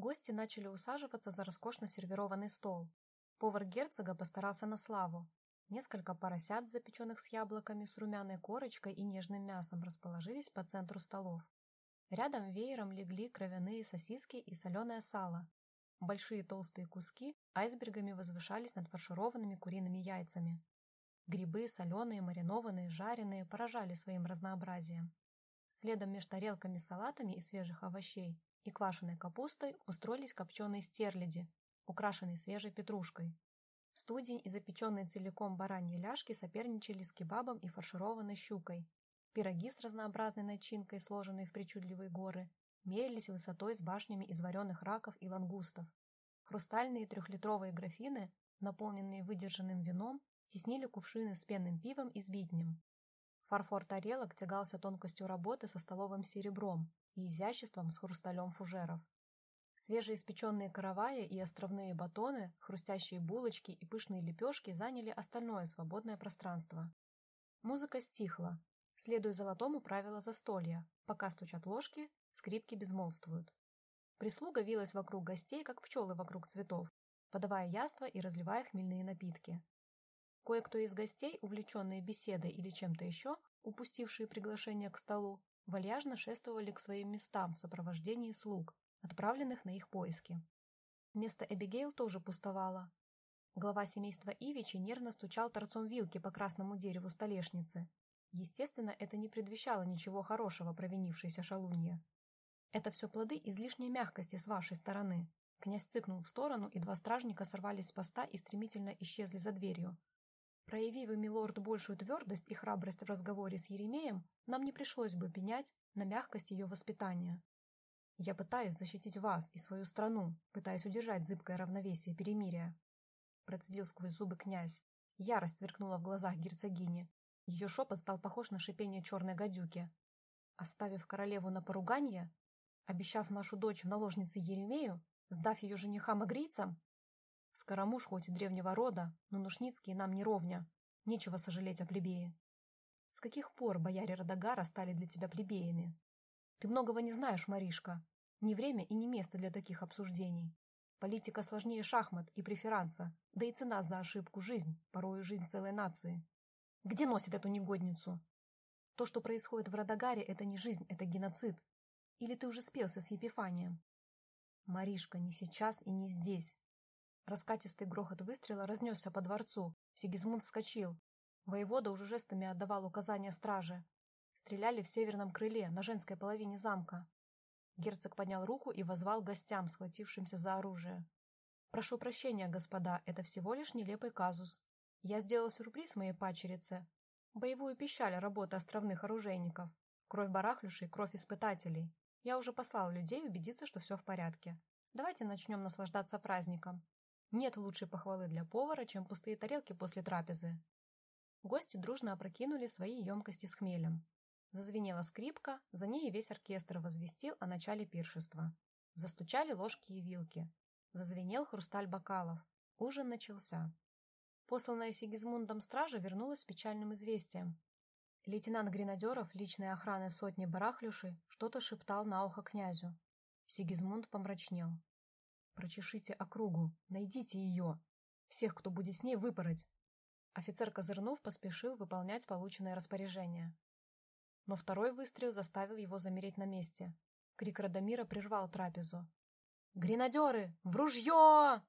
Гости начали усаживаться за роскошно сервированный стол. Повар герцога постарался на славу. Несколько поросят, запеченных с яблоками, с румяной корочкой и нежным мясом, расположились по центру столов. Рядом веером легли кровяные сосиски и соленое сало. Большие толстые куски айсбергами возвышались над фаршированными куриными яйцами. Грибы, соленые, маринованные, жареные, поражали своим разнообразием. Следом между тарелками с салатами и свежих овощей и квашеной капустой устроились копченые стерляди, украшенные свежей петрушкой. Студень и запеченные целиком бараньи ляжки соперничали с кебабом и фаршированной щукой. Пироги с разнообразной начинкой, сложенные в причудливые горы, мерились высотой с башнями из вареных раков и лангустов. Хрустальные трехлитровые графины, наполненные выдержанным вином, теснили кувшины с пенным пивом и сбитнем. Фарфор тарелок тягался тонкостью работы со столовым серебром и изяществом с хрусталем фужеров. Свежеиспеченные караваи и островные батоны, хрустящие булочки и пышные лепешки заняли остальное свободное пространство. Музыка стихла, следуя золотому правилу застолья. Пока стучат ложки, скрипки безмолвствуют. Прислуга вилась вокруг гостей, как пчелы вокруг цветов, подавая яства и разливая хмельные напитки. Кое-кто из гостей, увлеченные беседой или чем-то еще, упустившие приглашение к столу, вальяжно шествовали к своим местам в сопровождении слуг, отправленных на их поиски. Место Эбигейл тоже пустовало. Глава семейства Ивичи нервно стучал торцом вилки по красному дереву столешницы. Естественно, это не предвещало ничего хорошего провинившейся шалунье. Это все плоды излишней мягкости с вашей стороны. Князь цыкнул в сторону, и два стражника сорвались с поста и стремительно исчезли за дверью. Прояви вы, милорд, большую твердость и храбрость в разговоре с Еремеем, нам не пришлось бы пенять на мягкость ее воспитания. Я пытаюсь защитить вас и свою страну, пытаясь удержать зыбкое равновесие перемирия. Процедил сквозь зубы князь. Ярость сверкнула в глазах герцогини. Ее шепот стал похож на шипение черной гадюки. Оставив королеву на поруганье, обещав нашу дочь в наложнице Еремею, сдав ее женихам агрийцам, Скоромуш хоть и древнего рода, но Нушницкие нам не ровня. Нечего сожалеть о плебее. С каких пор бояре Радагара стали для тебя плебеями? Ты многого не знаешь, Маришка. Не время и не место для таких обсуждений. Политика сложнее шахмат и преферанса, да и цена за ошибку – жизнь, порою жизнь целой нации. Где носит эту негодницу? То, что происходит в Радагаре, это не жизнь, это геноцид. Или ты уже спелся с Епифанием? Маришка, не сейчас и не здесь. Раскатистый грохот выстрела разнесся по дворцу. Сигизмунд вскочил. Воевода уже жестами отдавал указания страже. Стреляли в северном крыле, на женской половине замка. Герцог поднял руку и возвал гостям, схватившимся за оружие. «Прошу прощения, господа, это всего лишь нелепый казус. Я сделал сюрприз моей пачерице. Боевую пищаль работы островных оружейников. Кровь барахлюшей, кровь испытателей. Я уже послал людей убедиться, что все в порядке. Давайте начнем наслаждаться праздником. Нет лучшей похвалы для повара, чем пустые тарелки после трапезы. Гости дружно опрокинули свои емкости с хмелем. Зазвенела скрипка, за ней весь оркестр возвестил о начале пиршества. Застучали ложки и вилки. Зазвенел хрусталь бокалов. Ужин начался. Посланная Сигизмундом стража вернулась с печальным известием. Лейтенант гренадеров личной охраны сотни барахлюши что-то шептал на ухо князю. Сигизмунд помрачнел. Прочешите округу, найдите ее. Всех, кто будет с ней, выпороть. Офицер Козырнов поспешил выполнять полученное распоряжение. Но второй выстрел заставил его замереть на месте. Крик Радомира прервал трапезу. «Гренадеры! В ружье!»